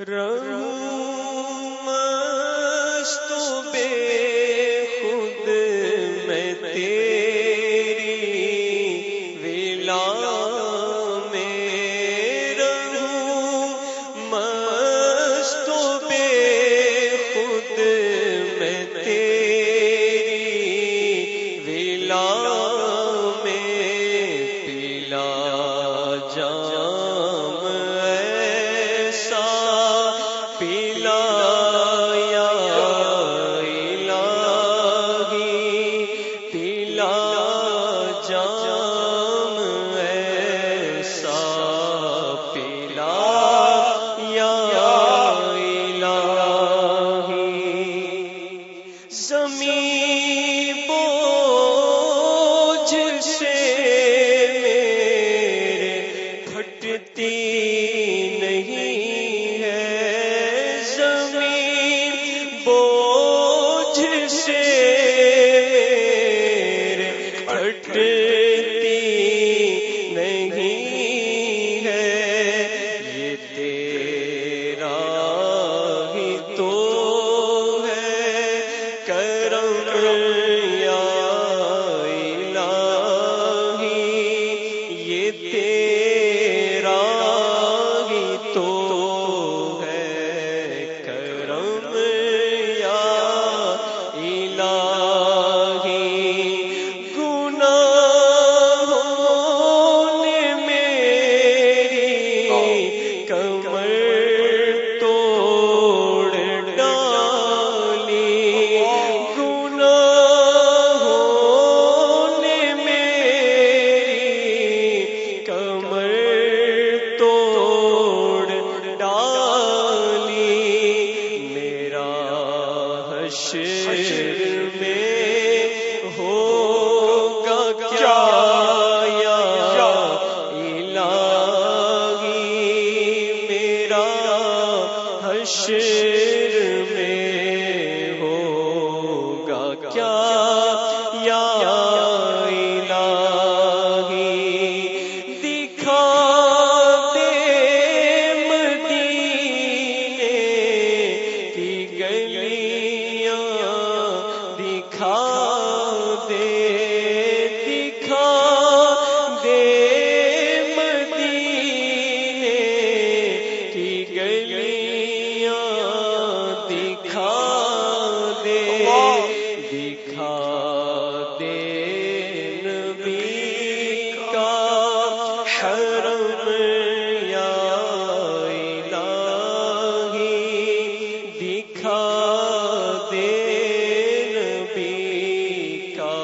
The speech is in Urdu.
رہوں زمین حشر میں ہوگا کیا یا دکھا دے کی گلی کرم یا دکھا دے نبی کا